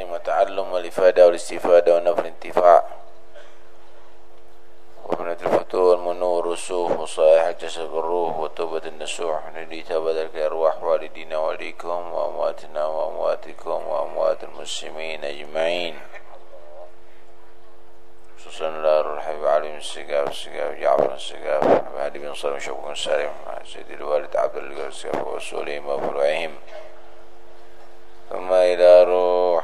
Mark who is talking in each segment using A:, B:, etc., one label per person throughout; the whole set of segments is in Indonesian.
A: تعليم وتعلم والإفادة والاستفادة ونفر انتفاع ومن الفتوى والمنور والسوح وصائح جسد الروح وتوبة النسوح ندي تبادل أرواح والدينا والديكم وأمواتنا وأمواتكم وأموات المسلمين أجمعين. خصوصا الله الحبيب علي بن السقاف. السقاف جعفر السقاف هادي بن صالح شوق سالم سيدي الوالد عبد الله السقاف وسليم وفرعهم ثم إلى روح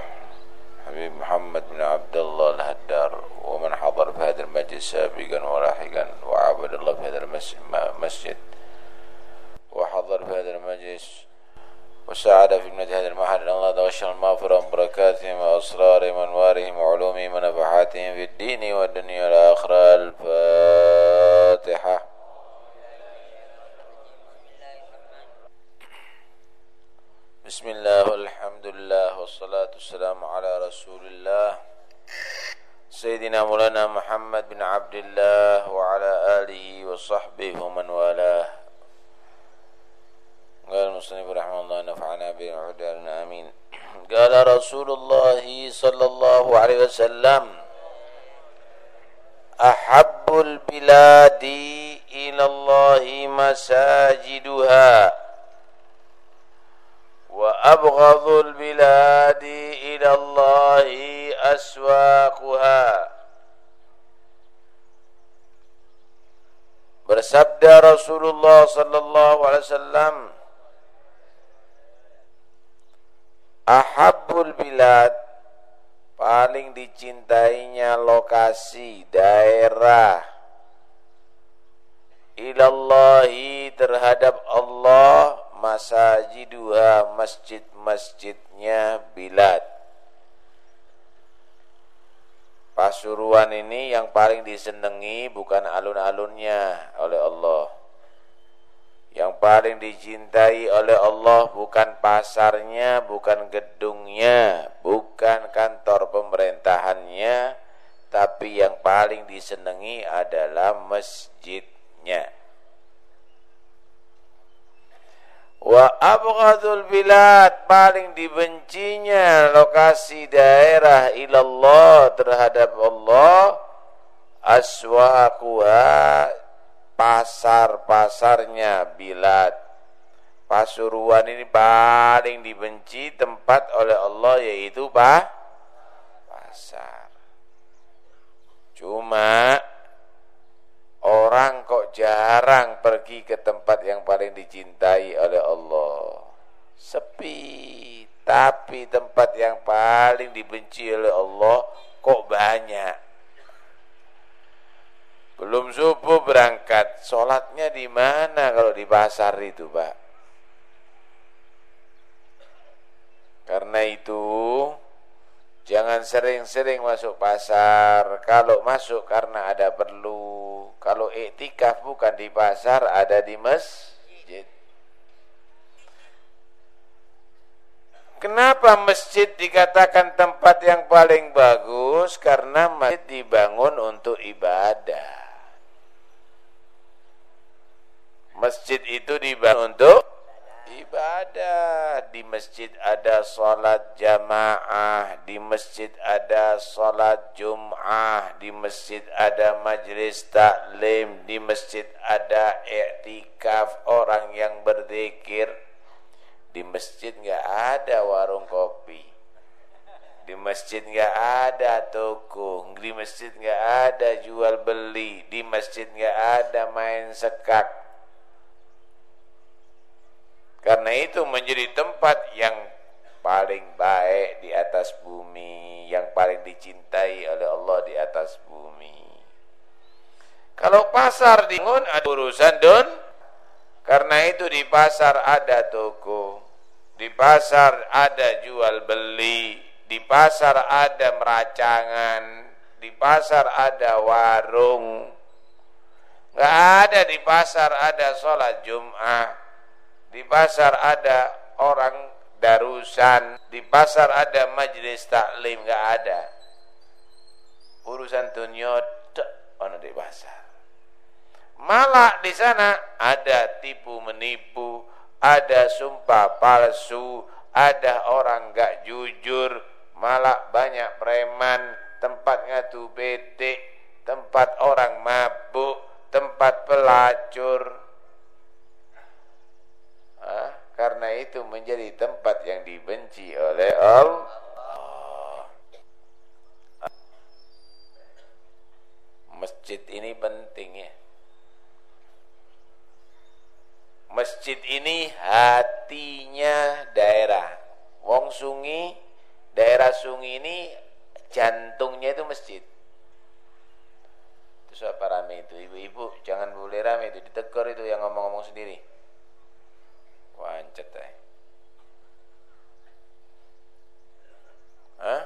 A: حبيب محمد بن عبد الله الهدار ومن حضر في هذا المجلس سابقا ولاحقا وعبد الله في هذا المسجد وحضر في هذا المجلس وساعد في ابنة هذا المحل. الله تغشى المغفرة وبركاتهم وأسرارهم وأنوارهم وعلومهم ونفحاتهم في الدين والدنيا والآخرة. الفاتحة. بسم الله والحمد لله والصلاة والسلام على رسول الله. سيدنا مولانا محمد بن عبد الله وعلى آله وصحبه ومن والاه. قال المصنف رحمه الله نفعنا بعدالنا آمين. قال رسول الله صلى الله عليه وسلم أحب البلاد إلى الله مساجدها. وأبغض البلاد إلى الله أسواقها Bersabda Rasulullah sallallahu alaihi wasallam Ahabul bilad paling dicintainya lokasi daerah ilallahi terhadap Allah masajiduha masjid-masjidnya bilad Pasuruan ini yang paling disenangi bukan alun-alunnya oleh Allah. Yang paling dicintai oleh Allah bukan pasarnya, bukan gedungnya, bukan kantor pemerintahannya, tapi yang paling disenangi adalah masjidnya. Wa abghadul bilad paling dibencinya lokasi daerah ilallah terhadap Allah aswaquha pasar-pasarnya bilad Pasuruan ini paling dibenci tempat oleh Allah yaitu pa pasar. Cuma Orang kok jarang pergi ke tempat yang paling dicintai oleh Allah. Sepi. Tapi tempat yang paling dibenci oleh Allah kok banyak. Belum subuh berangkat, sholatnya di mana kalau di pasar itu, Pak? Karena itu, jangan sering-sering masuk pasar. Kalau masuk karena ada perlu, kalau iktikaf bukan di pasar, ada di masjid. Kenapa masjid dikatakan tempat yang paling bagus? Karena masjid dibangun untuk ibadah. Masjid itu dibangun untuk ibadah. Di masjid ada salat jamaah di masjid ada salat jum'ah di masjid ada majlis taklim di masjid ada i'tikaf orang yang berzikir. Di masjid enggak ada warung kopi. Di masjid enggak ada toko. Di masjid enggak ada jual beli. Di masjid enggak ada main sekak karena itu menjadi tempat yang paling baik di atas bumi, yang paling dicintai oleh Allah di atas bumi. Kalau pasar dibangun ada urusan don, karena itu di pasar ada toko, di pasar ada jual beli, di pasar ada meracangan, di pasar ada warung. Enggak ada di pasar ada sholat Jum'ah di pasar ada orang darusan, di pasar ada majelis taklim, nggak ada. Urusan dunia ono di pasar. Malah di sana ada tipu menipu, ada sumpah palsu, ada orang nggak jujur, malah banyak preman, tempat ngadu betik, tempat orang mabuk, tempat pelacur. Ah, karena itu menjadi tempat yang dibenci oleh Allah. Masjid ini penting ya. Masjid ini hatinya daerah. Wong Sungi, daerah Sungi ini jantungnya itu masjid. Itu siapa rame itu? Ibu-ibu, jangan boleh rame itu. Ditegur itu yang ngomong-ngomong sendiri. Wancet eh. Hah?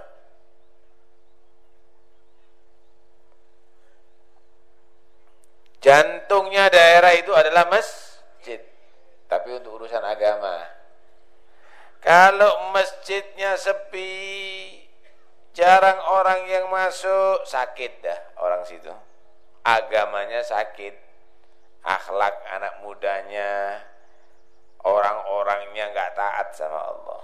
A: Jantungnya daerah itu adalah masjid tapi untuk urusan agama. Kalau masjidnya sepi, jarang orang yang masuk, sakit dah orang situ. Agamanya sakit, akhlak anak mudanya, orang-orangnya nggak taat sama Allah.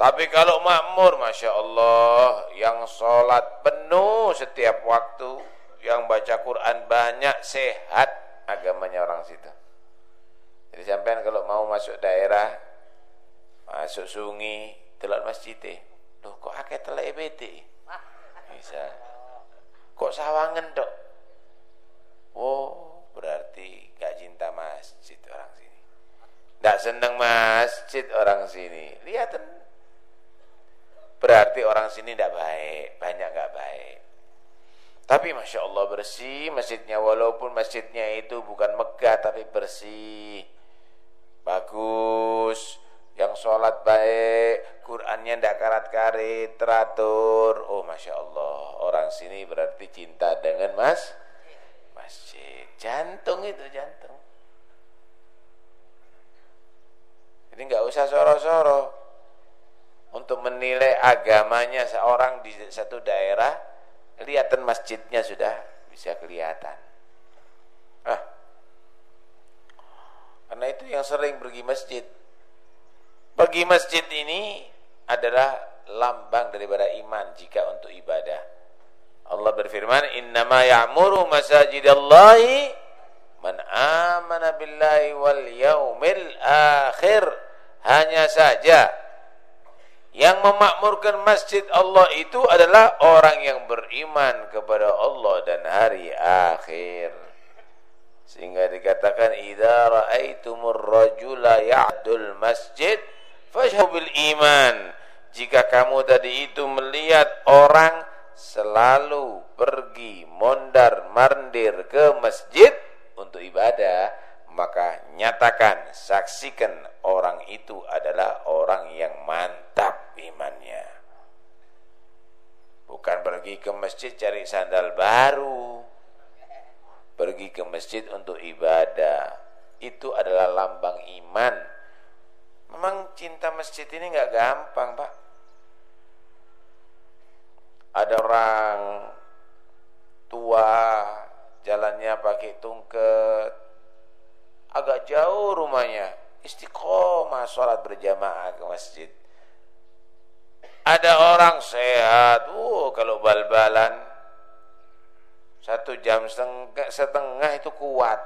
A: Tapi kalau makmur, Masya Allah, yang sholat penuh setiap waktu, yang baca Quran banyak, sehat agamanya orang situ. Jadi sampean kalau mau masuk daerah, masuk sungai, telak masjid Loh kok akeh telak EBT? Bisa. Kok sawangan dok? Oh, berarti gak cinta masjid orang sini. Gak seneng masjid orang sini. Lihatin. Berarti orang sini tidak baik, banyak gak baik. Tapi Masya Allah bersih masjidnya. Walaupun masjidnya itu bukan megah Tapi bersih. Bagus. Yang sholat baik Qurannya tidak karat-karit teratur. Oh Masya Allah. Orang sini berarti cinta dengan mas? Masjid. Jantung itu jantung jadi nggak usah soro-soro untuk menilai agamanya seorang di satu daerah kelihatan masjidnya sudah bisa kelihatan ah karena itu yang sering pergi masjid. Pergi masjid ini adalah lambang daripada iman jika untuk ibadah. Allah berfirman, "Innama ya'muru masajidallahi man amana billahi wal yaumil akhir." Hanya saja yang memakmurkan masjid Allah itu adalah orang yang beriman kepada Allah dan hari akhir. Sehingga dikatakan idza raaitumur rajula ya'dul masjid fashhadu bil iman. Jika kamu tadi itu melihat orang selalu pergi mondar mandir ke masjid untuk ibadah, maka nyatakan, saksikan orang itu adalah orang yang mantap imannya. Bukan pergi ke masjid cari sandal baru. Pergi ke masjid untuk ibadah. Itu adalah lambang iman. Memang cinta masjid ini nggak gampang pak. Ada orang tua jalannya pakai tungket agak jauh rumahnya istiqomah sholat berjamaah ke masjid ada orang sehat uh kalau bal-balan satu jam setengah, setengah itu kuat.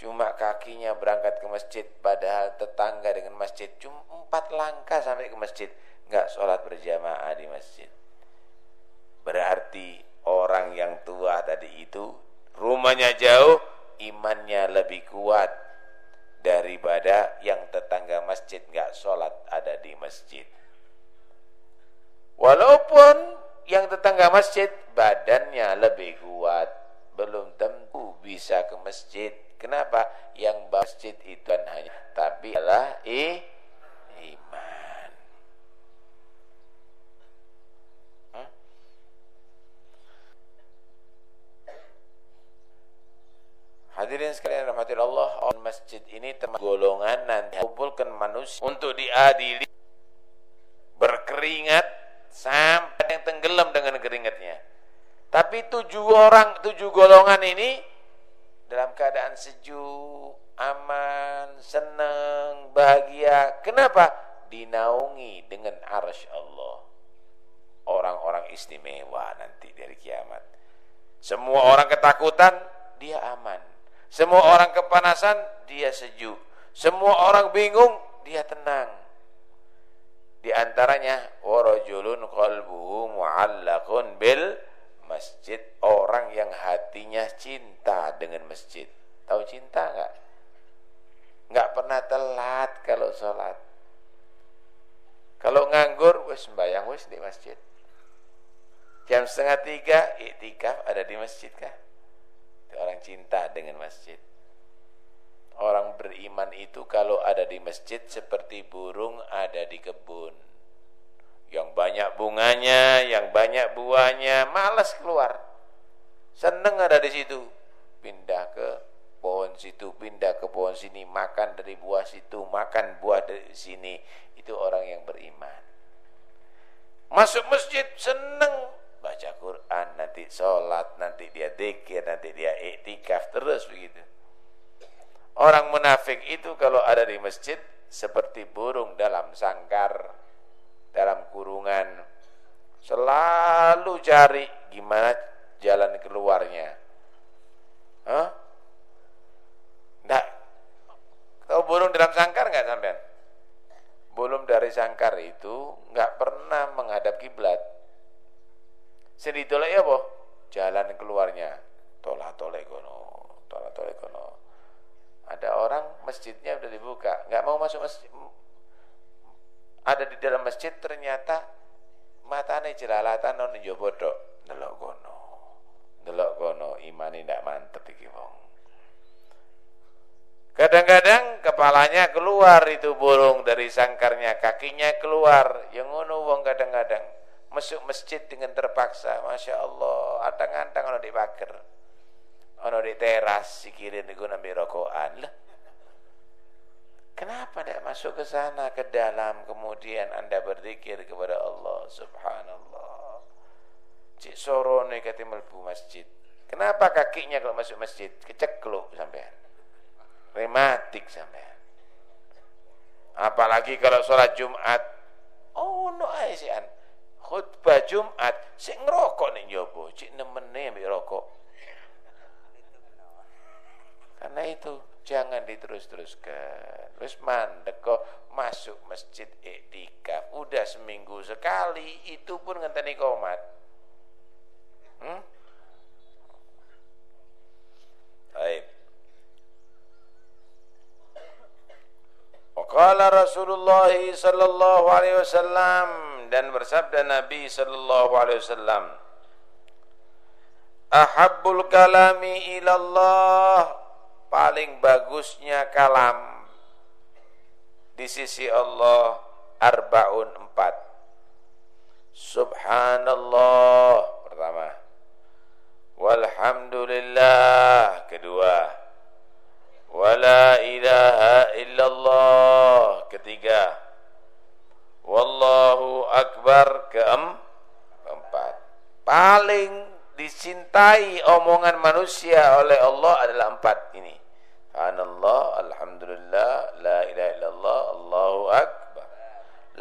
A: Cuma kakinya berangkat ke masjid padahal tetangga dengan masjid cuma empat langkah sampai ke masjid. Enggak sholat berjamaah di masjid. Berarti orang yang tua tadi itu rumahnya jauh, imannya lebih kuat daripada yang tetangga masjid enggak sholat ada di masjid. Walaupun yang tetangga masjid badannya lebih kuat belum tentu bisa ke masjid. Kenapa? Yang masjid itu hanya tapi adalah i, iman hmm? Hadirin sekalian rahmati Allah masjid ini teman golongan nanti kumpulkan manusia untuk diadili berkeringat sampai yang tenggelam dengan keringatnya. Tapi tujuh orang, tujuh golongan ini dalam keadaan sejuk, aman, senang, bahagia. Kenapa? dinaungi dengan arsy Allah. Orang-orang istimewa nanti dari kiamat. Semua orang ketakutan, dia aman. Semua orang kepanasan, dia sejuk. Semua orang bingung, dia tenang. Di antaranya warajulun qalbuhu mu'allaqun bil masjid, orang yang hatinya cinta dengan masjid. Tahu cinta enggak? Enggak pernah telat kalau sholat. Kalau nganggur, wes sembahyang wes di masjid. Jam setengah tiga, iktikaf ada di masjid kah? Orang cinta dengan masjid. Orang beriman itu kalau ada di masjid seperti burung ada di kebun. Yang banyak bunganya, yang banyak buahnya, malas keluar. Seneng ada di situ. Pindah ke pohon situ, pindah ke pohon sini, makan dari buah situ, makan buah dari sini. Itu orang yang beriman. Masuk masjid seneng baca Quran, nanti sholat, nanti dia dikir, nanti dia iktikaf terus begitu. Orang munafik itu kalau ada di masjid seperti burung dalam sangkar, dalam kurungan, selalu cari gimana jalan keluarnya. Hah? Nggak. Kau burung dalam sangkar nggak sampean? Belum dari sangkar itu nggak pernah menghadap kiblat. Sing ya apa? Jalan keluarnya. Tolah toleh kono, tolah toleh kono. Ada orang masjidnya udah dibuka, nggak mau masuk masjid. Ada di dalam masjid ternyata matane jelalatan non njaba. Delok kono. Delok kono imane ndak mantep iki wong. Kadang-kadang kepalanya keluar itu burung dari sangkarnya, kakinya keluar. Yang ngono wong kadang-kadang masuk masjid dengan terpaksa. Masya Allah, adang-adang ono di pagar. Ono di teras sikirin niku nambi rokokan. Lah. Kenapa tidak masuk ke sana ke dalam kemudian Anda berzikir kepada Allah Subhanallah. Cik sorone kata melbu masjid. Kenapa kakinya kalau masuk masjid kecekluk sampean? rematik sampean. Apalagi kalau sholat Jumat, oh no aisian. Khutbah Jumat, sing ngerokok nih jopo, cik nemene ambil rokok. Karena itu jangan diterus-teruskan. Terus mandek kok masuk masjid iktikaf, udah seminggu sekali, itu pun ngenteni komat. Hmm? Baik. Qala Rasulullah sallallahu alaihi wasallam dan bersabda Nabi sallallahu alaihi wasallam Ahabbul kalami ilallah. Paling bagusnya kalam. Di sisi Allah arbaun empat. Subhanallah pertama. Walhamdulillah kedua. Wala illallah ketiga wallahu akbar keempat paling dicintai omongan manusia oleh Allah adalah empat ini. Subhanallah, Alhamdulillah, La ilaha illallah, Allahu Akbar.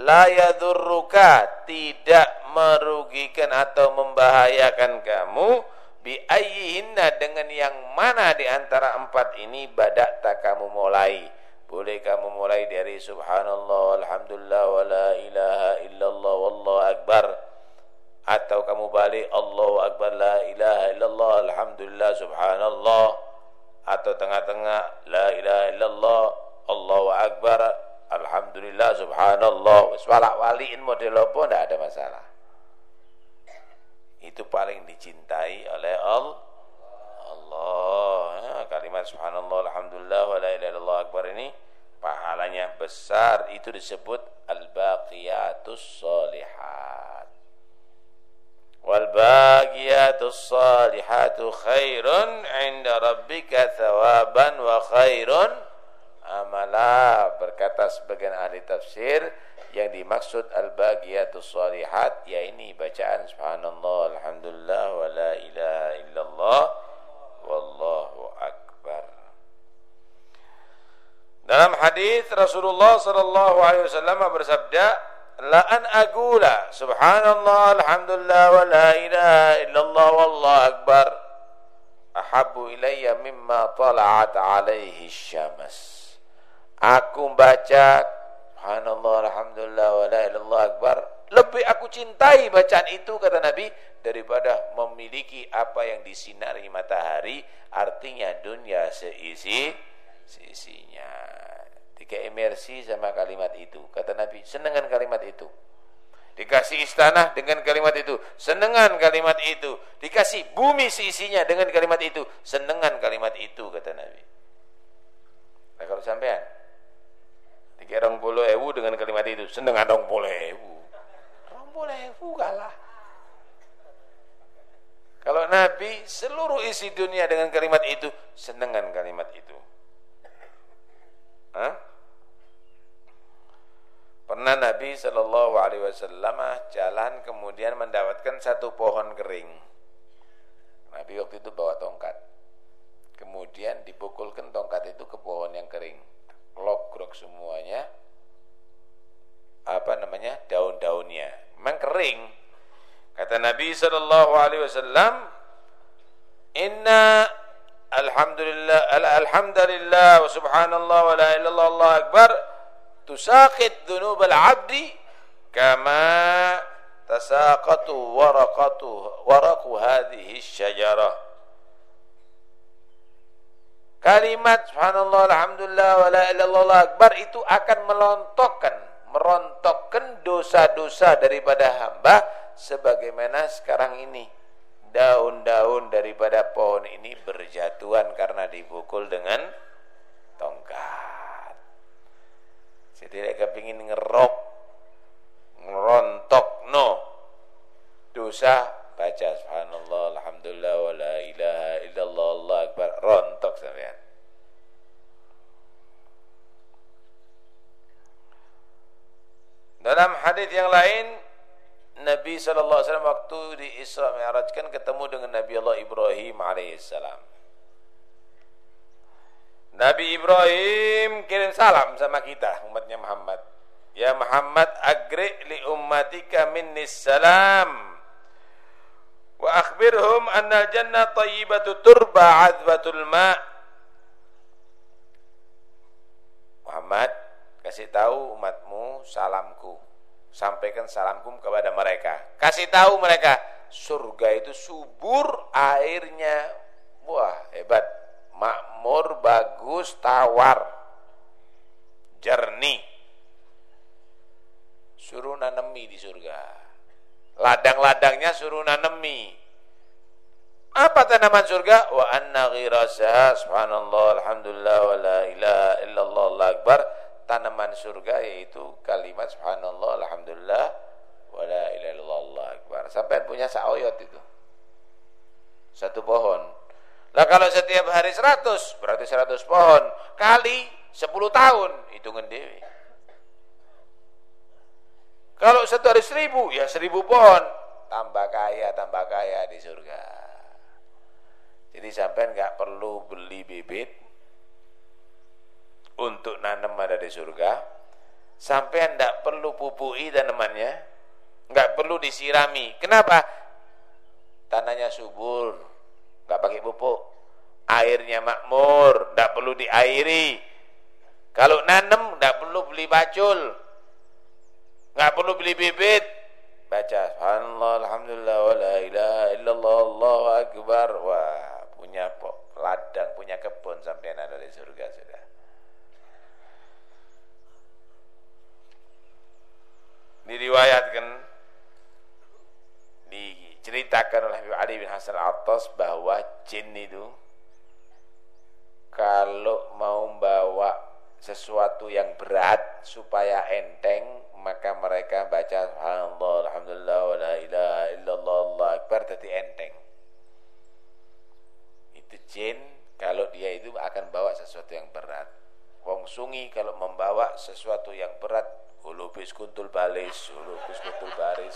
A: La yadurruka, tidak merugikan atau membahayakan kamu bi ayyihinna dengan yang mana di antara empat ini badakta kamu mulai. Boleh kamu mulai dari subhanallah alhamdulillah wa la ilaha illallah wallahu akbar atau kamu balik Allahu akbar la ilaha illallah alhamdulillah subhanallah atau tengah-tengah la ilaha illallah Allahu akbar alhamdulillah subhanallah wala waliin model apa ndak ada masalah itu paling dicintai oleh Allah. Allah. Ya, kalimat subhanallah alhamdulillah wa la ilaha illallah akbar ini pahalanya besar itu disebut al-baqiyatus salihat. Wal baqiyatus salihatu khairun 'inda rabbika thawaban wa khairun amala. Berkata sebagian ahli tafsir yang dimaksud al-baqiyatus salihat ya ini bacaan subhanallah alhamdulillah wa la ilaha illallah wallahu akbar. Dalam hadis Rasulullah sallallahu alaihi wasallam bersabda, "La an agula subhanallah alhamdulillah wa la ilaha illallah wallahu akbar. Ahabbu ilayya mimma tala'at alaihi syams." Aku baca subhanallah alhamdulillah wa la ilaha akbar. Lebih aku cintai bacaan itu kata Nabi daripada memiliki apa yang disinari matahari artinya dunia seisi seisinya tiga emersi sama kalimat itu. Kata Nabi senengan kalimat itu. Dikasih istana dengan kalimat itu. Senengan kalimat itu. Dikasih bumi seisinya dengan kalimat itu. Senengan kalimat itu kata Nabi. Nah kalau sampean orang puluh ewu dengan kalimat itu. Senengan dong puluh ewu boleh kalah. Kalau Nabi seluruh isi dunia dengan kalimat itu senengan kalimat itu. Hah? Pernah Nabi Shallallahu Alaihi Wasallam jalan kemudian mendapatkan satu pohon kering. Nabi waktu itu bawa tongkat. Kemudian dipukulkan tongkat itu ke pohon yang kering. Logrok semuanya. Apa namanya? Daun-daunnya memang kering. Kata Nabi sallallahu alaihi wasallam, "Inna alhamdulillah alhamdulillah subhanallah wa la ilaha illallah Allah akbar tusaqit dhunub al-'abdi kama tasaqatu waraqatu waraqu hadhihi asy-syajarah." Kalimat subhanallah alhamdulillah wa la ilaha illallah Allah akbar itu akan melontokkan merontokkan dosa-dosa daripada hamba sebagaimana sekarang ini daun-daun daripada pohon ini berjatuhan karena dipukul dengan tongkat. Saya tidak kepingin ngerok, ngerontok, no. Dosa baca subhanallah, alhamdulillah, wa la ilaha illallah, Allah akbar, rontok sampean. Dalam hadis yang lain Nabi wasallam waktu di Isra Mi'raj kan ketemu dengan Nabi Allah Ibrahim alaihissalam. Nabi Ibrahim kirim salam sama kita umatnya Muhammad. Ya Muhammad agri li ummatika minni salam. Wa akhbirhum anna al-jannah tayyibatu turba 'adbatul ma' Muhammad kasih tahu umatmu salamku. Sampaikan salamku kepada mereka. Kasih tahu mereka surga itu subur airnya. Wah hebat. Makmur bagus tawar jernih suruh nanemi di surga ladang-ladangnya suruh nanemi apa tanaman surga wa anna ghirasaha subhanallah alhamdulillah wa la ilaha illallah Allah akbar tanaman surga yaitu kalimat subhanallah alhamdulillah wala ilaha illallah akbar. Sampai punya saoyot itu. Satu pohon. Lah kalau setiap hari 100 berarti 100 pohon. Kali 10 tahun hitungan dewi. Kalau satu hari seribu ya seribu pohon. Tambah kaya tambah kaya di surga. Jadi sampai nggak perlu beli bibit untuk nanam ada di surga. Sampai tidak perlu pupui tanamannya. Nggak perlu disirami. Kenapa? Tanahnya subur nggak pakai pupuk. Airnya makmur tidak perlu diairi. Kalau nanam tidak perlu beli bacul. Nggak perlu beli bibit. Baca subhanallah alhamdulillah wa la ilaha illallah allahu akbar. Wah punya ladang punya kebun sampai ada di surga sudah. Diriwayatkan diceritakan oleh Ali bin Hasan Al-Attas bahwa jin itu kalau mau membawa sesuatu yang berat supaya enteng maka mereka baca alhamdulillah wa la ilaha illallah Allah akbar jadi enteng itu jin kalau dia itu akan bawa sesuatu yang berat wong sungi kalau membawa sesuatu yang berat Ulubis kuntul balis, ulubis kuntul baris.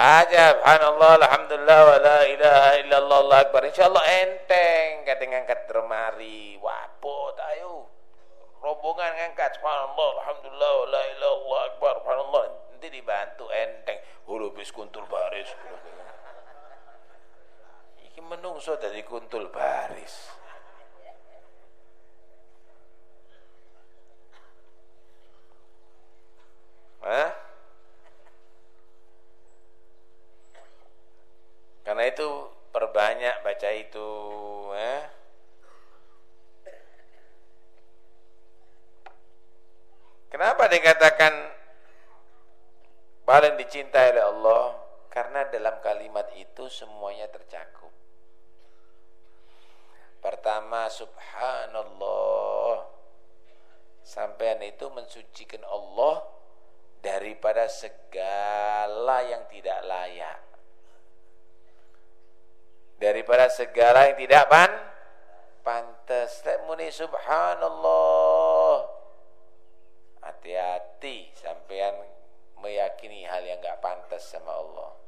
A: Aja subhanallah alhamdulillah wa la ilaha illallah Allah akbar. Insyaallah enteng kate ngangkat remari wapot ayo. Rombongan ngangkat subhanallah alhamdulillah wa la ilaha illallah akbar subhanallah. Nanti dibantu enteng hulu bis kuntul baris. Iki menungso dari kuntul baris Hah? Karena itu perbanyak baca itu, eh? Kenapa dikatakan paling dicintai oleh Allah? Karena dalam kalimat itu semuanya tercakup. Pertama, subhanallah. Sampean itu mensucikan Allah daripada segala yang tidak layak. Daripada segala yang tidak pan pantas. Muni subhanallah. Hati-hati sampean meyakini hal yang enggak pantas sama Allah.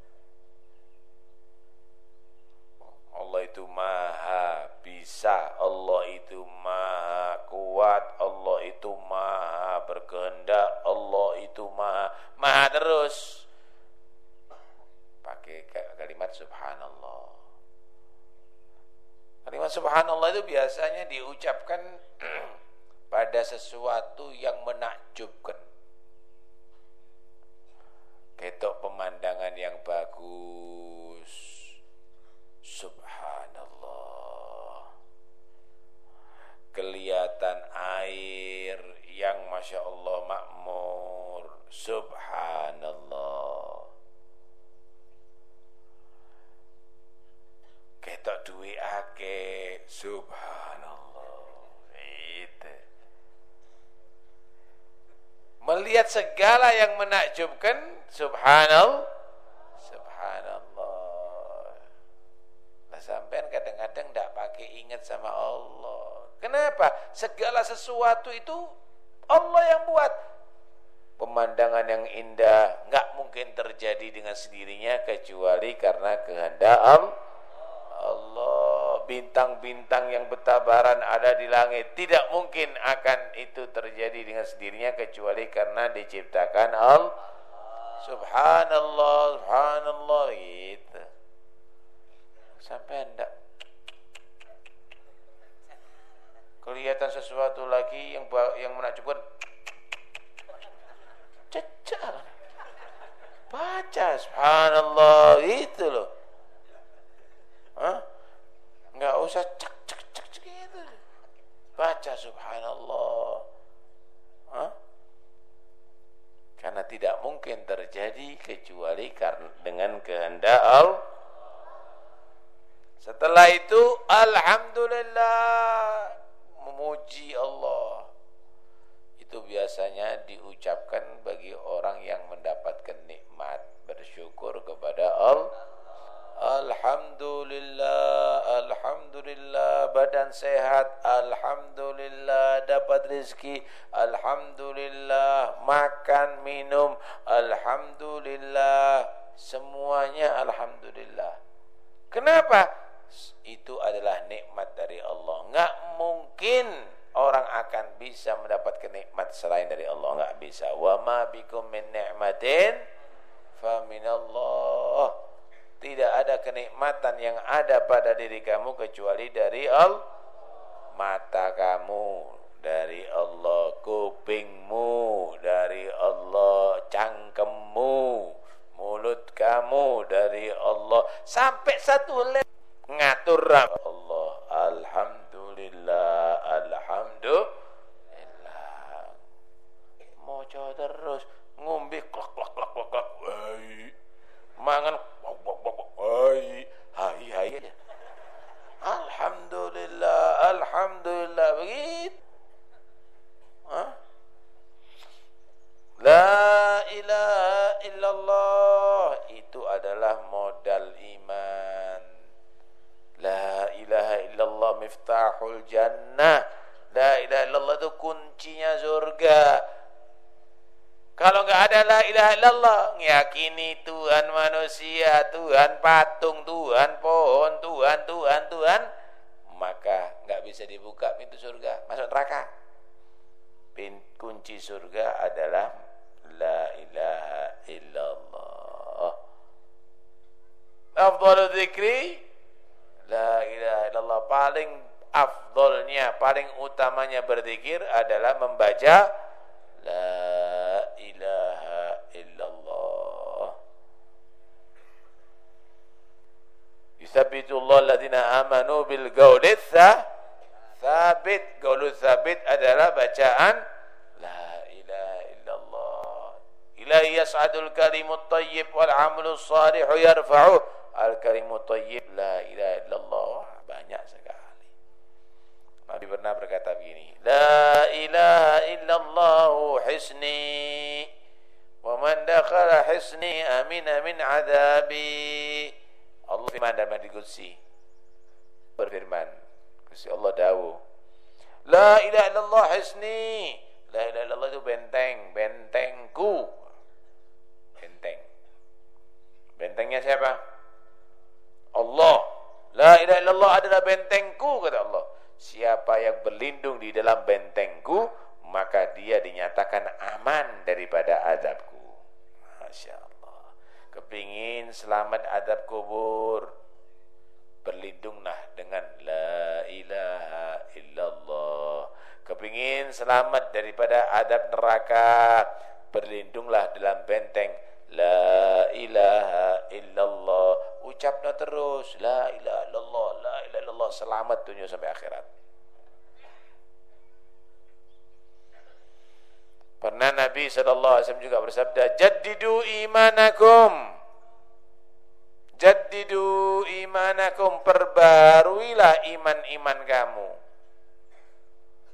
A: Allah itu maha bisa, Allah itu maha kuat, Allah itu maha berkehendak, Allah itu maha maha terus. Pakai kalimat subhanallah. Kalimat subhanallah itu biasanya diucapkan pada sesuatu yang menakjubkan. Ketok pemandangan yang bagus. Subhanallah. Kelihatan air yang Masya Allah makmur. Subhanallah. Ketok duit ake. Subhanallah. Itu. Melihat segala yang menakjubkan. Subhanallah. Subhanallah. Nah sampean kadang-kadang tidak pakai ingat sama Allah. Kenapa? Segala sesuatu itu Allah yang buat. Pemandangan yang indah nggak mungkin terjadi dengan sendirinya kecuali karena kehendak Allah. Bintang-bintang yang bertabaran ada di langit tidak mungkin akan itu terjadi dengan sendirinya kecuali karena diciptakan Allah. Subhanallah, subhanallah gitu. Sampai anda kelihatan sesuatu lagi yang yang menakjubkan cecar baca subhanallah itu loh Hah? Nggak usah cek cek cek cek gitu. Baca subhanallah. Hah? karena tidak mungkin terjadi kecuali karena dengan kehendak Allah setelah itu alhamdulillah. Memuji Allah. Itu biasanya diucapkan bagi orang yang mendapatkan nikmat bersyukur kepada Allah Alhamdulillah Alhamdulillah badan sehat Alhamdulillah dapat rezeki Alhamdulillah makan minum Alhamdulillah semuanya Alhamdulillah. Kenapa? itu adalah nikmat dari Allah. Nggak mungkin orang akan bisa mendapatkan nikmat selain dari Allah. Enggak bisa. Wa ma bikum min ni'matin fa minallah tidak ada kenikmatan yang ada pada diri kamu kecuali dari Allah mata kamu dari Allah kupingmu dari Allah cangkemmu mulut kamu dari Allah sampai satu ngatur Allah alhamdulillah alhamdulillah. Mojo terus ngombe klak klak klak klak klak mangan hai hai hai alhamdulillah alhamdulillah begitu Hah? La ilaha illallah itu adalah modal iman. La ilaha illallah miftahul jannah. La ilaha illallah itu kuncinya surga. Kalau nggak ada la ilaha illallah, yakini Tuhan manusia, Tuhan patung, Tuhan pohon, Tuhan, Tuhan, Tuhan, maka nggak bisa dibuka pintu surga, masuk neraka. Pintu kunci surga adalah la ilaha illallah. Afdhalu dzikri la ilaha illallah paling afdolnya, paling utamanya berzikir adalah membaca La ilaha illallah. Yuthabitu Allah alladhina amanu bil qawli Thabit. Qawlu thabit adalah bacaan La ilaha illallah. Ilahi yas'adul kalimut tayyib Wal amalu salihu yarfa'uh. Al kalimut tayyib La ilaha illallah. Banyak sekali Nabi pernah berkata begini, La ilaha illallah hisni wa man dakhala hisni amina min adabi. Allah firman dalam hadis qudsi berfirman, Gusti Allah dawuh, La ilaha illallah hisni. La ilaha illallah itu benteng, bentengku. Benteng. Bentengnya siapa? Allah. La ilaha illallah adalah bentengku kata Allah. Siapa yang berlindung di dalam bentengku Maka dia dinyatakan aman daripada azabku. Masya Allah Kepingin selamat azab kubur. Berlindunglah dengan La ilaha illallah. Kepingin selamat daripada azab neraka. Berlindunglah dalam benteng La ilaha illallah. Ucapnya terus la ilaha illallah la ilaha illallah. Selamat dunia sampai akhirat. Pernah Nabi SAW juga bersabda Jaddidu imanakum. Jaddidu imanakum Perbaruilah iman-iman kamu.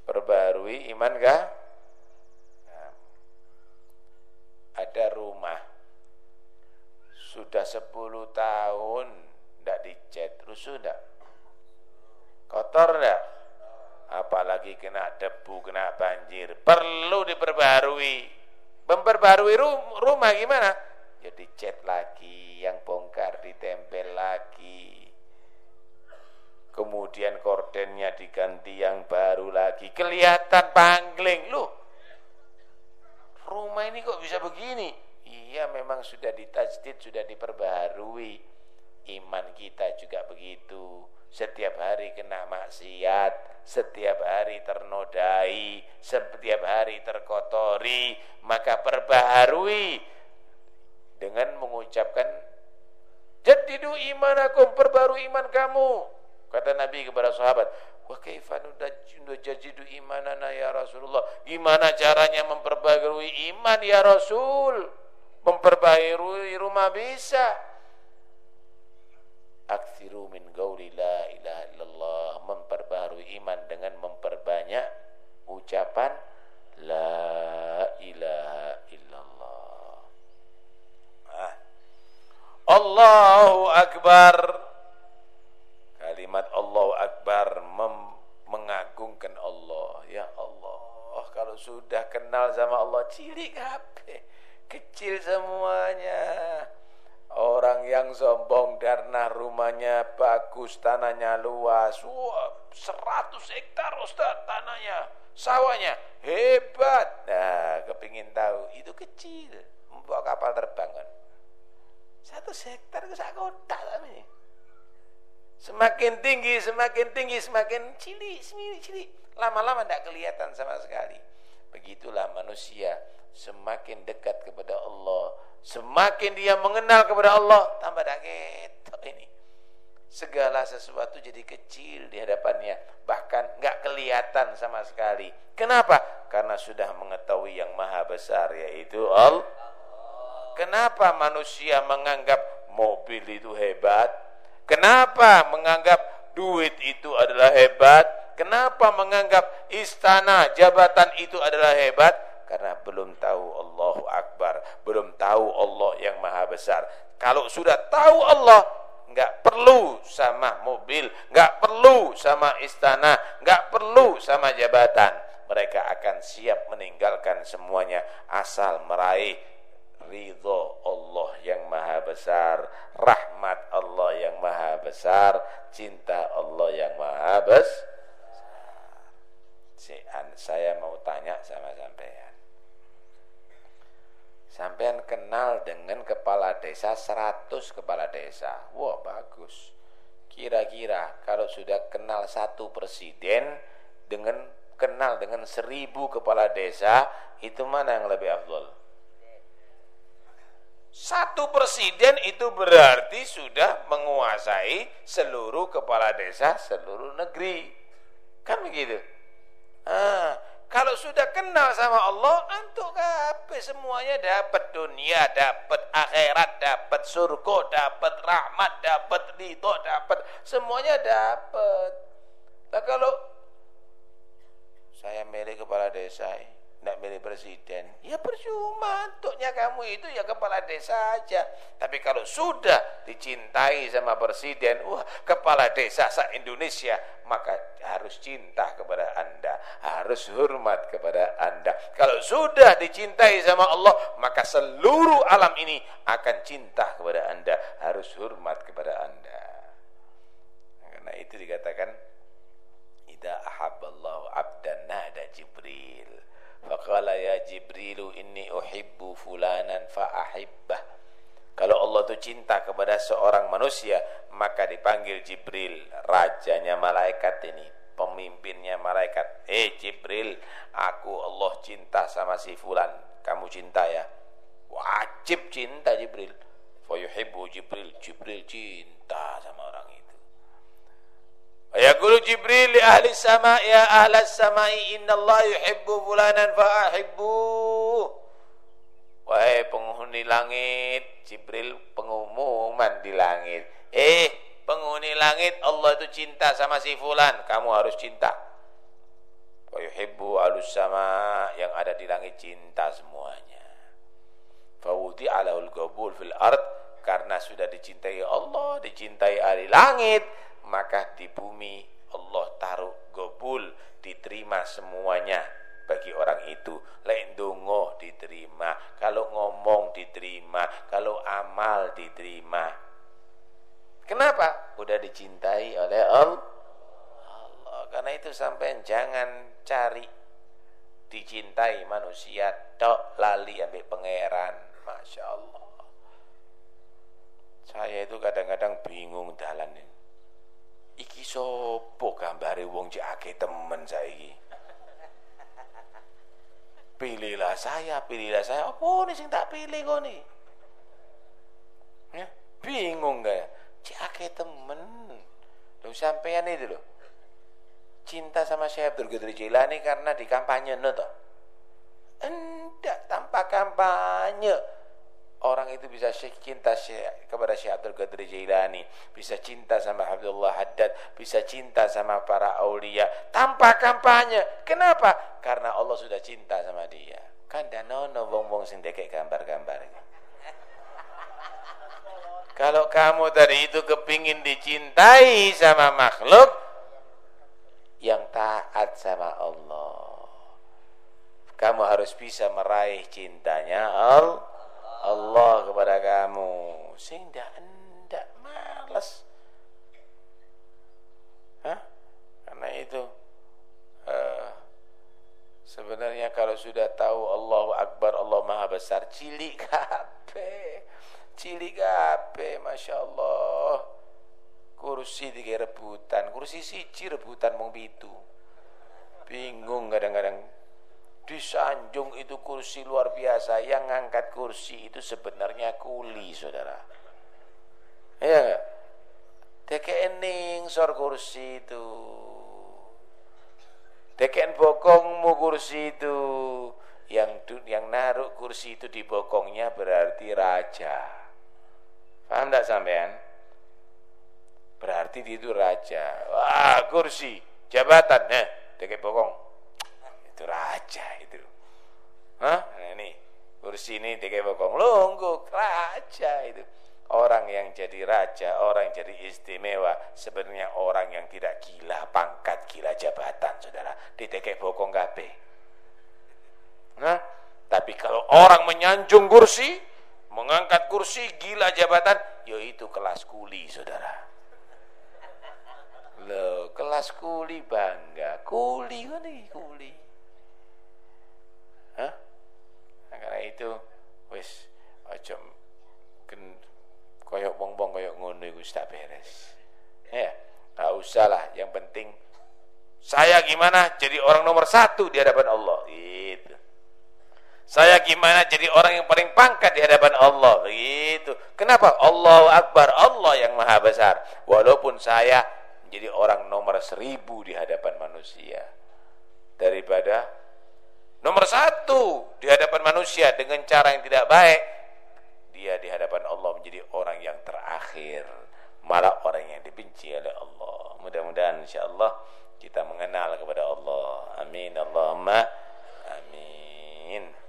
A: Perbarui iman kah? Ada rumah sudah 10 tahun tidak dicat, rusuh tidak? Kotor tidak? Apalagi kena debu, kena banjir. Perlu diperbarui. Memperbarui rumah gimana? Ya dicat lagi, yang bongkar ditempel lagi. Kemudian kordennya diganti yang baru lagi. Kelihatan pangling. Loh, rumah ini kok bisa begini? Iya memang sudah ditajdid, sudah diperbaharui. Iman kita juga begitu. Setiap hari kena maksiat, setiap hari ternodai, setiap hari terkotori, maka perbaharui dengan mengucapkan jadidu imanakum, perbarui iman kamu. Kata Nabi kepada sahabat, wa imanana ya Rasulullah? Gimana caranya memperbarui iman ya Rasul? Memperbaharui rumah bisa. Aksiru min gauli la ilaha illallah memperbaharui iman dengan memperbanyak ucapan la ilaha illallah. Ah. Allahu akbar. Kalimat Allahu akbar mengagungkan Allah. Ya Allah kalau sudah kenal sama Allah cilik apa kecil semuanya. Orang yang sombong karena rumahnya bagus tanahnya luas. Wah 100 hektar Ustaz tanahnya sawahnya. Hebat. Nah kepingin tahu itu kecil membawa kapal terbang kan. Satu hektar ke kota tapi semakin tinggi semakin tinggi semakin cilik cilik cilik. Lama-lama tidak kelihatan sama sekali. Begitulah manusia semakin dekat kepada Allah, semakin dia mengenal kepada Allah, tambah daket ini. Segala sesuatu jadi kecil di hadapannya, bahkan nggak kelihatan sama sekali. Kenapa? Karena sudah mengetahui yang maha besar yaitu Allah. Kenapa manusia menganggap mobil itu hebat? Kenapa menganggap duit itu adalah hebat? Kenapa menganggap istana, jabatan itu adalah hebat? Karena belum tahu Allahu Akbar, belum tahu Allah yang Maha Besar. Kalau sudah tahu Allah, nggak perlu sama mobil, nggak perlu sama istana, nggak perlu sama jabatan. mereka akan siap meninggalkan semuanya asal meraih ridho Allah yang maha besar, rahmat Allah yang maha besar, cinta Allah yang maha besar. Saya mau tanya sama sampean. Sampean kenal dengan kepala desa 100 kepala desa. Wah, bagus. Kira-kira kalau sudah kenal satu presiden dengan kenal dengan seribu kepala desa, itu mana yang lebih afdol? Satu presiden itu berarti sudah menguasai seluruh kepala desa seluruh negeri. Kan begitu? Ah, kalau sudah kenal sama Allah, antuk apa semuanya dapat dunia, dapat akhirat, dapat surga, dapat rahmat, dapat ridho, dapat semuanya dapat. Nah kalau saya milih kepala desa, tidak milih presiden, ya percuma untuknya kamu itu ya kepala desa aja. Tapi kalau sudah dicintai sama presiden, wah kepala desa sa Indonesia, maka harus cinta kepada anda, harus hormat kepada anda. Kalau sudah dicintai sama Allah, maka seluruh alam ini akan cinta kepada anda, harus hormat kepada anda. Karena itu dikatakan, Ida ahabballahu abdan nada Jibril Faqala ya Jibrilu inni uhibbu fulanan fa'ahibbah. Kalau Allah itu cinta kepada seorang manusia, maka dipanggil Jibril, rajanya malaikat ini, pemimpinnya malaikat. Eh Jibril, aku Allah cinta sama si fulan. Kamu cinta ya? Wajib cinta Jibril. Fayuhibbu Jibril, Jibril cinta sama orang itu. Ayaqulu Jibril li ahli sama ya ahli samai inna Allah yuhibbu fulanan fa'ahibbu. Wahai penghuni langit, Jibril pengumuman di langit. Eh, penghuni langit Allah itu cinta sama si fulan, kamu harus cinta. Wa yuhibbu alus sama yang ada di langit cinta semuanya. Fawudi alahul gabul fil ard karena sudah dicintai Allah, dicintai ahli langit, maka di bumi Allah taruh gobul diterima semuanya bagi orang itu. Lain dongo diterima kalau ngomong diterima kalau amal diterima. Kenapa? Udah dicintai oleh Allah Allah. Karena itu sampai jangan cari dicintai manusia tok lali ambil pangeran. Masya Allah. Saya itu kadang-kadang bingung dalan ini iki sopo gambare wong jake temen saiki? Pilihlah saya pilihlah saya. Apa nih sing tak pilih kok nih ya, bingung gak jake temen. Lu sampean itu loh cinta sama Syekh Abdul Qadir Jilani karena di kampanye no toh? Enggak tanpa kampanye orang itu bisa cinta kepada Syekh Abdul Qadir Jailani, bisa cinta sama Abdullah Haddad, bisa cinta sama para aulia tanpa kampanye. Kenapa? Karena Allah sudah cinta sama dia. Kan danono wong-wong sing dekek gambar-gambar. Kalau kamu tadi itu kepingin dicintai sama makhluk yang taat sama Allah. Kamu harus bisa meraih cintanya Allah Allah kamu. Sehingga ndak malas Hah? karena itu uh, sebenarnya kalau sudah tahu Allahu Akbar Allah Maha Besar cilik kape cilik kape Masya Allah. Kursi tiga rebutan. Kursi siji rebutan mau bingung kadang-kadang disanjung itu kursi luar biasa. Yang ngangkat kursi itu sebenarnya kuli saudara. Ya ening sor kursi itu. Teken bokongmu kursi itu. Yang yang naruh kursi itu di bokongnya berarti raja. Paham tak sampean? Berarti itu raja. Wah kursi. Jabatan eh teke bokong itu raja itu Hah? Nah, ini kursi ini tiga bokong longgo raja itu orang yang jadi raja, orang yang jadi istimewa, sebenarnya orang yang tidak gila pangkat, gila jabatan, saudara. Ditekek bokong kabeh. Nah, tapi kalau orang menyanjung kursi, mengangkat kursi, gila jabatan, yaitu kelas kuli, saudara. Loh, kelas kuli bangga. Kuli kan nih, kuli. Hah? Nah, karena itu, wis, aja koyok bongbong koyok ngono iku tak beres. Ya, tak usah lah. Yang penting saya gimana jadi orang nomor satu di hadapan Allah. Gitu. Saya gimana jadi orang yang paling pangkat di hadapan Allah. Begitu. Kenapa? Allah Akbar. Allah yang maha besar. Walaupun saya menjadi orang nomor seribu di hadapan manusia. Daripada Nomor satu di hadapan manusia dengan cara yang tidak baik, dia di hadapan Allah menjadi orang yang terakhir, malah orang yang dibenci oleh Allah. Mudah-mudahan insyaallah kita mengenal kepada Allah. Amin Allahumma amin.